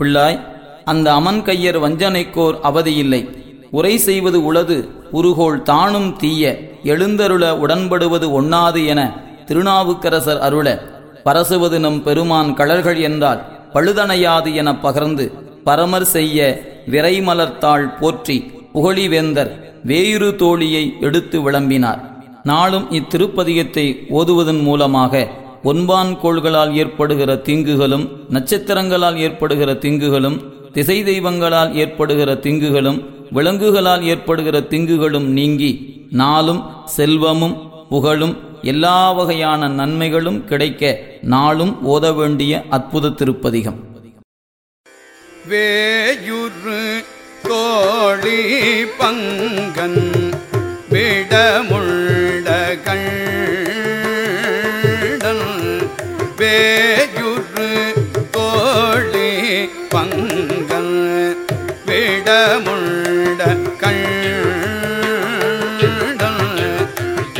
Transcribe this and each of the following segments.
பிள்ளாய் அந்த அமன் கையர் வஞ்சனைக்கோர் அவதியில்லை. உரை செய்வது உளது உருகோள் தானும் தீய எழுந்தருள உடன்படுவது ஒண்ணாது என திருநாவுக்கரசர் அருள பரசுவது நம் பெருமான் கழல்கள் என்றால் பழுதணையாது என பகர்ந்து பரமர் செய்ய விரைமலர்த்தாள் போற்றி புகழிவேந்தர் வேயுறு தோழியை எடுத்து விளம்பினார். நாளும் இத்திருப்பதிகத்தை ஓதுவதன் மூலமாக ஒன்பான் கோள்களால் ஏற்படுகிற தீங்குகளும் நட்சத்திரங்களால் ஏற்படுகிற தீங்குகளும் திசை தெய்வங்களால் ஏற்படுகிற திங்குகளும் விலங்குகளால் ஏற்படுகிற திங்குகளும் நீங்கி நாளும் செல்வமும் புகழும் எல்லா வகையான நன்மைகளும் கிடைக்க நாளும் ஓத வேண்டிய அற்புத திருப்பதிகம். வேயுரு கோழி பங்கன் விடமுள்ள கண்டல்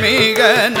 மிகன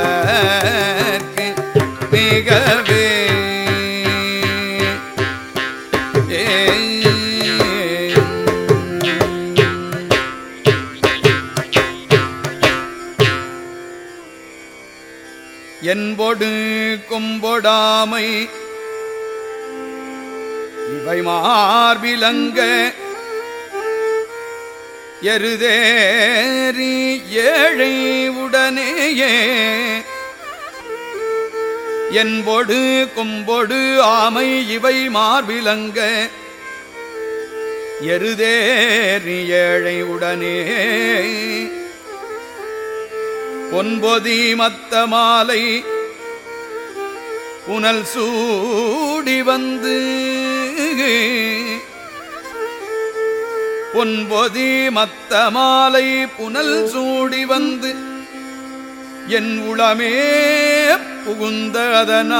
என்பொடு கொம்பொடாமை. இவை மார்பிலங்க எருதேறி ஏழை உடனேயே. என்பொடு கொம்பொடு ஆமை இவை மார்பிலங்க எருதேறி ஏழை உடனே. பொன்பொதி மத்த மாலை புனல் சூடி வந்து பொன்பொதி மத்த மாலை புனல் சூடி வந்து என் உளமே புகுந்ததனாக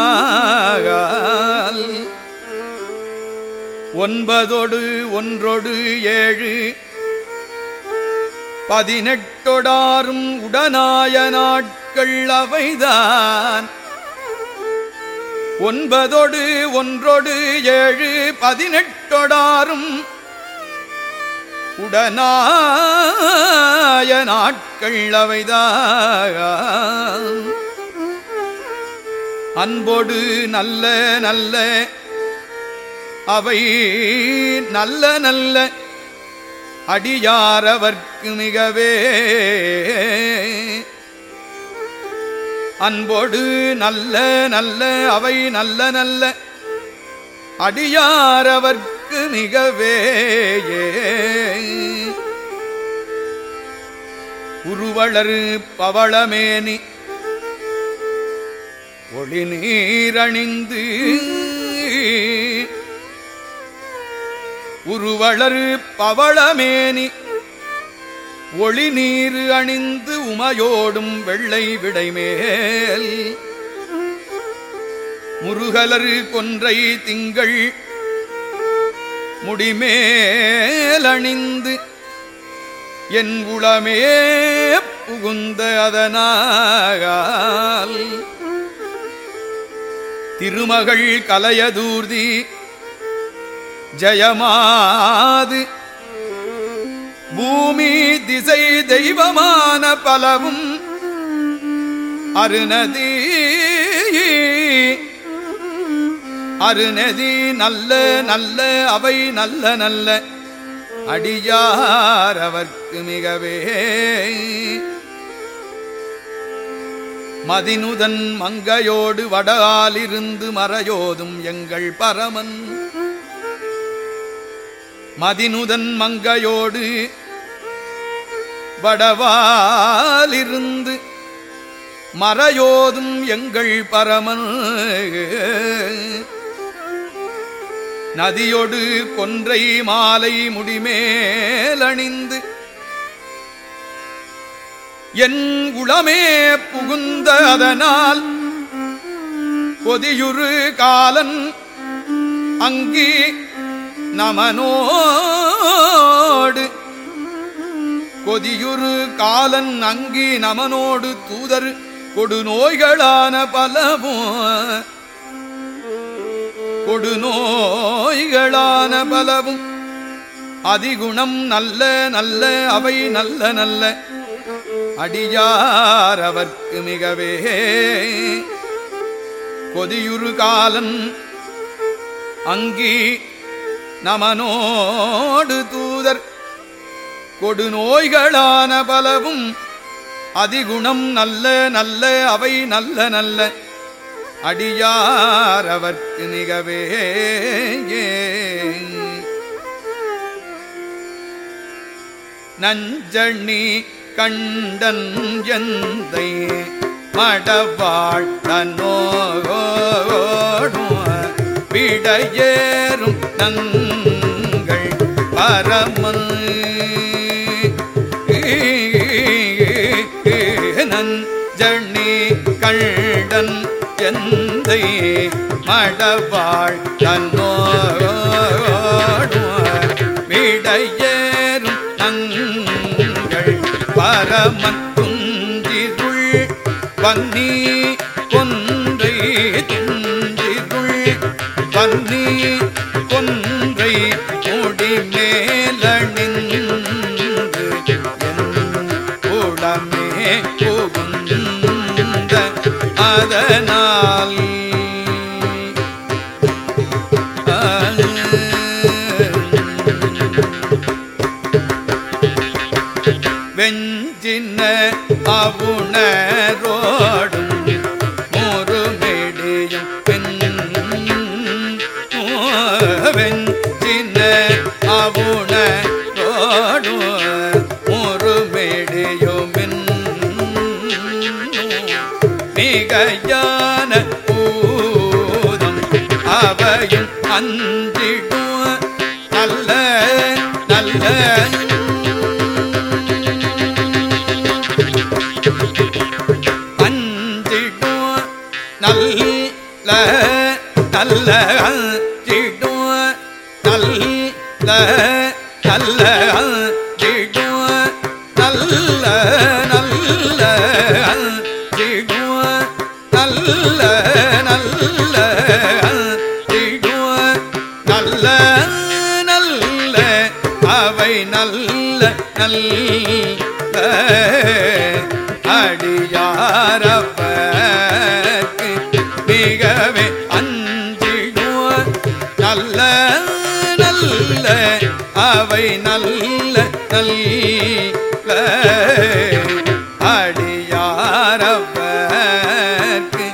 ஒன்பதொடு ஒன்றொடு ஏழு பதினெட்டொடாரும் உடனாய நாட்கள் அவைதான். ஒன்பதொடு ஒன்றொடு ஏழு பதினெட்டொடாரும் உடனாய நாட்கள் அவைதான். அன்போடு நல்ல நல்ல அவை நல்ல நல்ல அடியாரவர்க்கு மிகவே. அன்போடு நல்ல நல்ல அவை நல்ல நல்ல. அடியாரவர்க்கு மிகவே. உருவளரு பவளமேனி. ஒளி நீரணிந்து. உருவளரு பவளமேனி. ஒளி நீர் அணிந்து உமையோடும் வெள்ளை விடைமேல். முருகலரு கொன்றை திங்கள் முடிமேலணிந்து என் உளமே புகுந்த அதனால் திருமகள் கலையதூர்தி ஜயமாது. பூமி திசை தெய்வமான பலவும் அருணதி அருணதி நல்ல நல்ல அவை நல்ல நல்ல. அடியார் அவர்க்கு மிகவே. மதினுதன் மங்கையோடு வடாலிருந்து மறையோதும் எங்கள் பரமன். மதினுதன் மங்கையோடு வடவாலிருந்து மறையோதும் எங்கள் பரமன் நதியொடு கொன்றை மாலை முடிமேலணிந்து என் உளமே புகுந்த அதனால் கொதியுறு காலன் அங்கி நமனோடு. கொதியுறு காலன் அங்கி நமனோடு தூதர் கொடுநோய்களான பலவும். கொடு பலவும். அதிகுணம் நல்ல நல்ல அவை நல்ல நல்ல. அடியார் அவர்க்கு மிகவே. கொதியுறு காலன் அங்கி நமனோடு தூதர். கொடுநோய்களான பலவும் அதிகுணம் நல்ல நல்ல அவை நல்ல நல்ல. அடியார் அவர்க்கு நிகவே நஞ்சணி கண்டன் எந்தை மடவாழ் விடையேறும் தங்கள் பரமன். நஞ்சணி கண்டன் எந்தை மடவாள் தன்னோடுவார் விடையேறும் நங்கள் பரமன் துஞ்சிருள் வன்னி கொன்றை துஞ்சிருள் வன்னி என் நல்ல நல்ல அடியாரப்பக்கு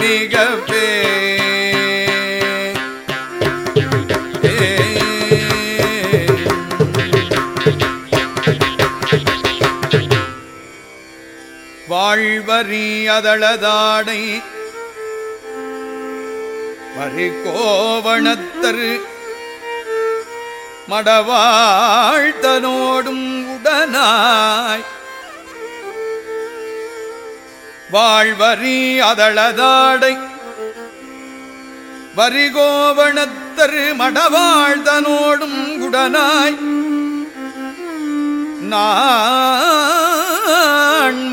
மிகவே. வாழ்வரி அதளதாடை வரி கோவணத்தரு மடவாழ்த்தனோடும் உடனாய். வாழ்வரி அதளதாடை. வரிகோவணத்தரு மடவாழ்தனோடும் குடனாய் நான்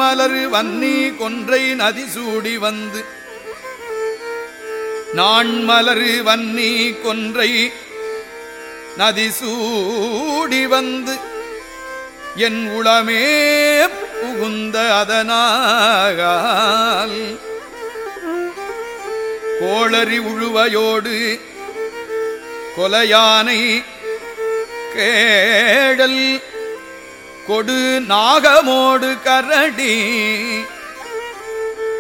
வன்னி கொன்றை நதி சூடி வந்து. நான் வன்னி கொன்றை நதி சூடி வந்து என் உளமே புகுந்த அதனாக கோளறி உழுவையோடு கொலையானை கேடல் கொடு நாகமோடு கரடி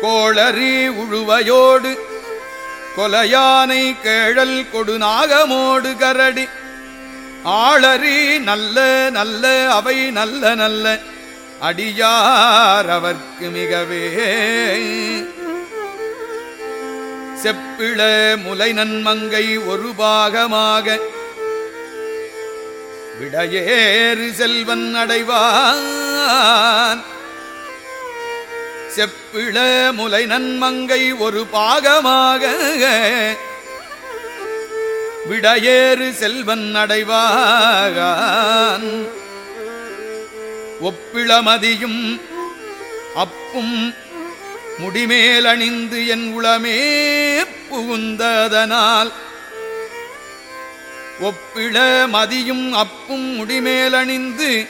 கோளறி உழுவையோடு கொலையானை கேழல் கொடு நாகமோடு கரடி ஆளறி நல்ல நல்ல அவை நல்ல நல்ல. அடியார் அவர்க்கு மிகவே. செப்பிள முலை நன்மங்கை ஒரு பாகமாக. விடையேறு செல்வன் அடைவான். செப்பிள முலை நன்மங்கை ஒரு பாகமாக. விடையேறு செல்வன் அடைவாகான். ஒப்பிளமதியும் அப்பும் முடிமேல் அணிந்து என் உளமே புகுந்ததனால். ஒப்பிள மதியும் அப்பும் முடிமேல் அணிந்து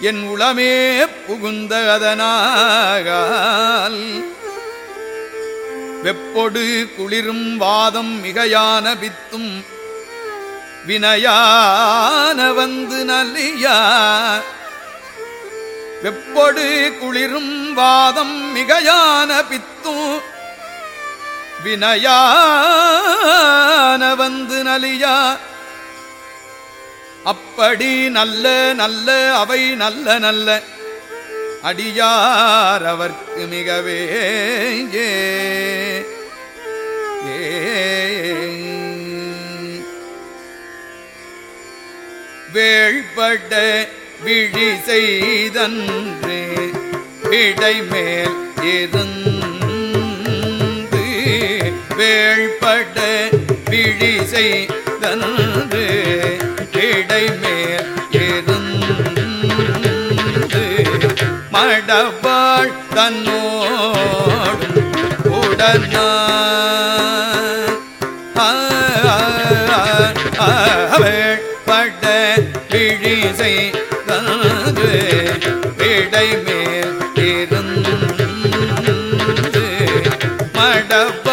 என் உளமே புகுந்ததனாகால் வெப்பொடு குளிரும் வாதம் மிகையான பித்தும் வினையான வந்து நலியா? வெப்பொடு குளிரும் வாதம் மிகையான பித்தும் வினையான வந்து நலியா? அப்படி நல்ல நல்ல அவை நல்ல நல்ல. அடியார் அவர்க்கு மிகவே ஏ வேள்பட விழி செய்தன்றே விடை மேல் இருந்து வேள்பட விழி செய்தன்று விடை மேல் இருந்து மடவாள் தன்னோடும் உடனாள். பட இசை தனது விடை மேல் இருந்து மடவாள்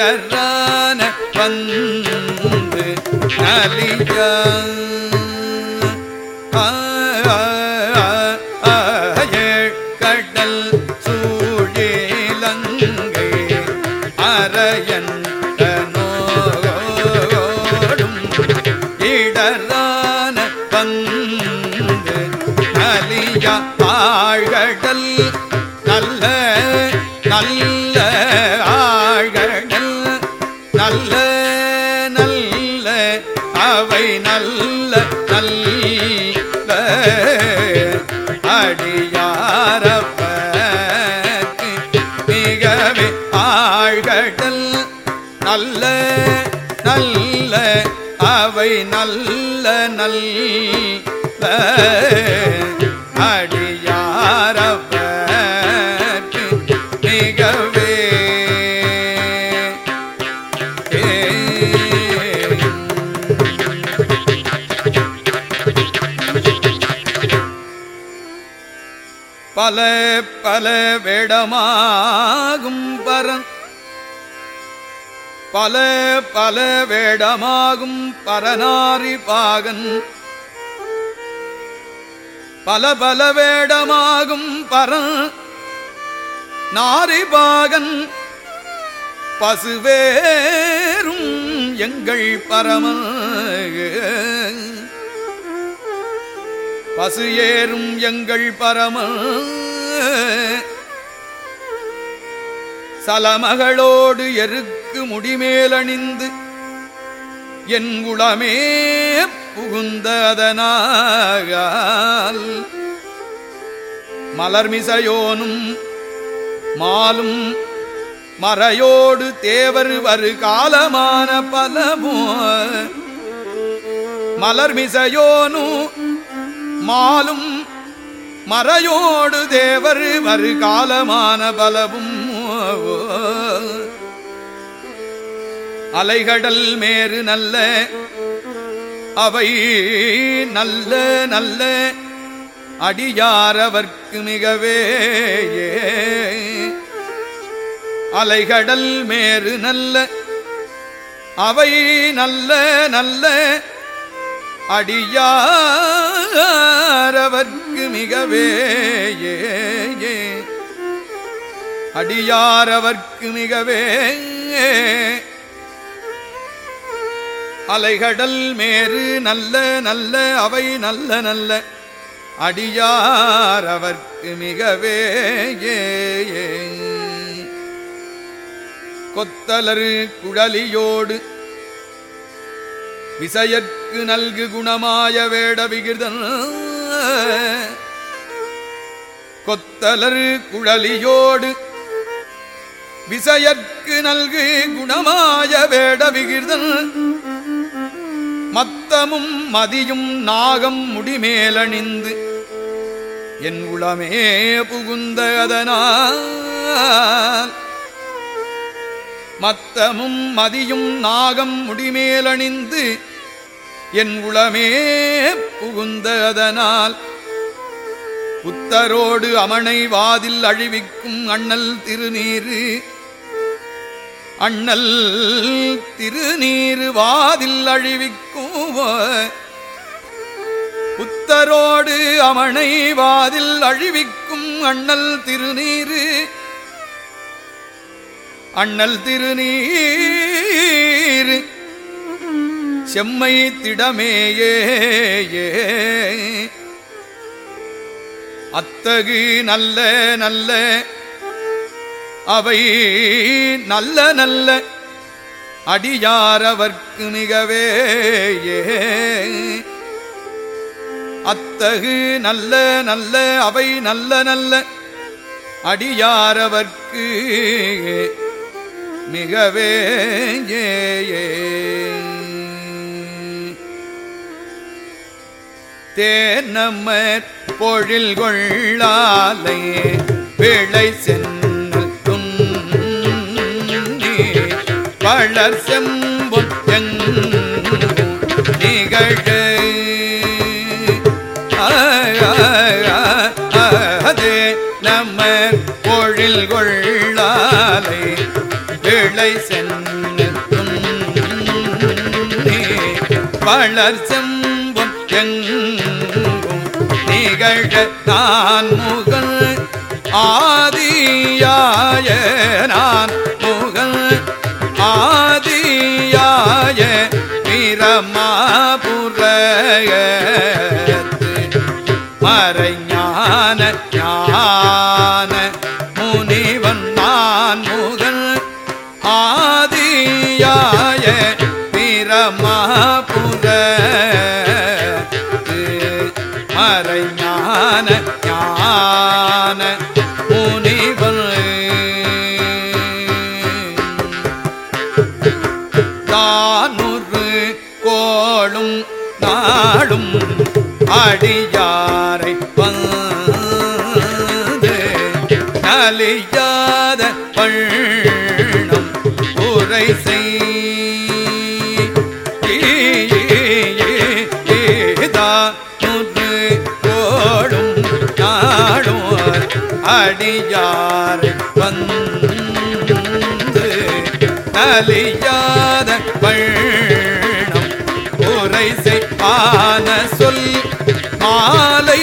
இடரான வந்து நலிய. அடியாரப்பக்கு மிகவே ஆழ்கடல். நல்ல நல்ல அவை நல்ல நல்ல. அடி பல பல வேடமாகும் பரன். பல பல வேடமாகும் பரநாரி பாகன். பல பல வேடமாகும் பரன். நாரிபாகன் பசுவேரும் எங்கள் பரமன் பசு ஏறும் எங்கள் பரம சலமகளோடு எருக்கு முடிமேலணிந்து என் குளமே புகுந்த மலர்மிசையோனும் மாலும் மறையோடு தேவர் வரு காலமான பலமோ மலர்மிசையோனும் மாலும் மறையோடு தேவர் வருகாலமான பலவும் அலைகடல் மேறு நல்ல அவை நல்ல நல்ல அடியாரவர்க்கு மிகவே அலைகடல் மேறு நல்ல அவை நல்ல நல்ல அடியாரவர்க்கு மிகவே ஏ, அடியாரவர்க்கு மிகவே அலைகடல் மேறு நல்ல நல்ல அவை நல்ல நல்ல. அடியாரவர்க்கு மிகவே ஏ. கொத்தலரு குழலியோடு விசையற்கு நல்கு குணமாய வேட விகிர்தன் கொத்தலர் குழலியோடு விசையற்கு நல்கு குணமாய வேட விகிர்தன் மத்தமும் மதியும் நாகம் முடிமேலணிந்து என் உளமே புகுந்த அதனால் மத்தமும் மதியும் நாகம் முடிமேலணிந்து என் உளமே புகுந்ததனால் புத்தரோடு அமனை வாதில் அழிவிக்கும் அண்ணல் திருநீரு அண்ணல் திருநீரு வாதில் அழிவிக்கும்? புத்தரோடு அமனை வாதில் அழிவிக்கும் அண்ணல் திருநீரு அண்ணல் திருநீர். செம்மை திடமேயே அத்தகு நல்ல நல்ல. அவை நல்ல நல்ல. அடியாரவர்க்கு மிகவே அத்தகு நல்ல நல்ல. அவை நல்ல நல்ல. அடியாரவர்க்கு மிகவே ஏ பொழில் கொள்ளாலே பிழை சென்னல் துன்னி வளர் செம்பொன் நிகழ. அதே நம்ம பொழில் கொள்ளாலே பிழை சென்னும் வளர் செம்பும் எங்கும் நிகழ நான் முகன் ஆதியாய நான் முகல் ஆதியாய பிரமாபுரத்து மறைஞான அழியாத பள்ளம் உரை செய்தானுறு கோளும் நாடும் அடியார் வந்து அழியாத பள்ளம் உரை செய்வான சொல் மாலை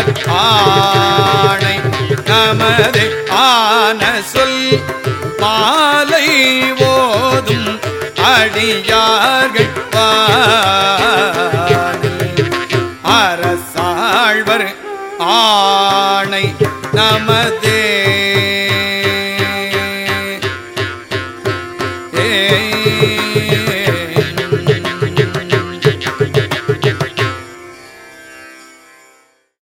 சாழ்வர் ஆணை நமது ஆன சொல். மாலை ஓதும் அடியார்கள் அரசாழ்வர் ஆணை நமதே